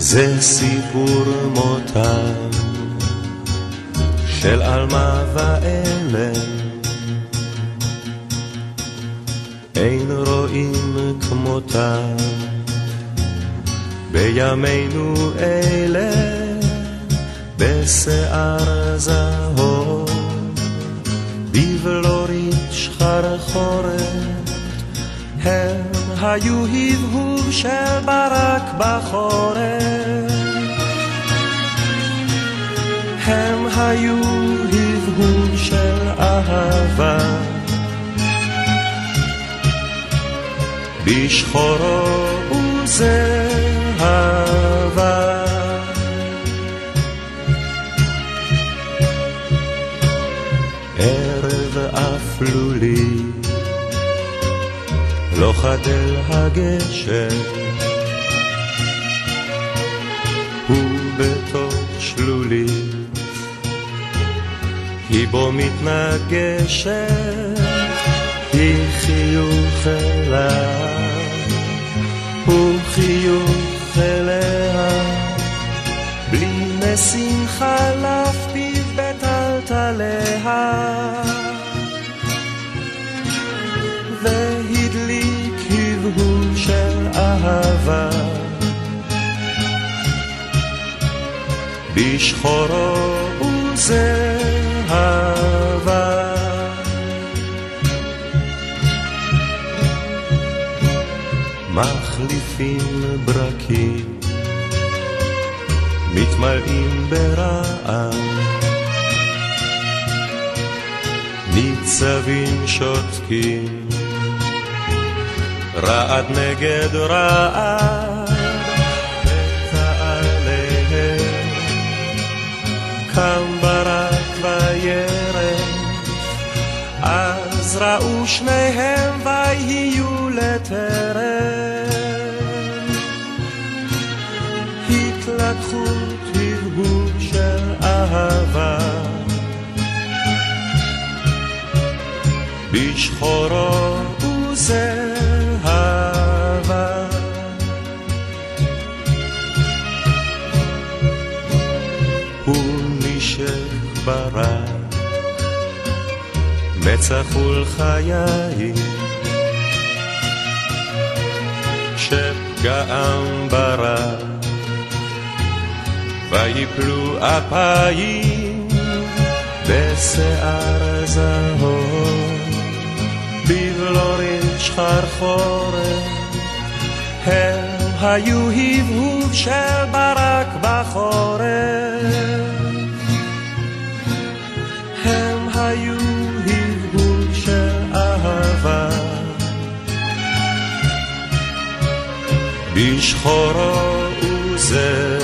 זה סיפור מותה של עלמה ואלם אין רואים כמותה בימינו אלה בשיער זהוב בבלורית שחרחורת הם היו הבהוב של ברק בחורף היו הבהוב של אהבה בשחורו וזהבה. ערב אפלולי, לא חדל הגשם, הוא בתוך שלולית, היא בו מתנגשת, היא חיוך אליו. הוא חיוך אליה, בלי נסים חלף פיו בטלטליה. והדליק הבהול של אהבה. בשחורו וזהבה. מחליפים ברקים, מתמלאים ברעם, ניצבים שותקים, רעד נגד רעד, ועליהם קם ברק וירד, אז ראו שניהם ויהיו לטרף. בשחורו וזהבה הוא נשק ברק מצח ולחיי שפגעם ברק ויפלו אפיים בשיער זהוב, בבלורית שחרחורת, הם היו הבהוב של ברק בחורף. הם היו הבהוב של אהבה. בשחורו וזה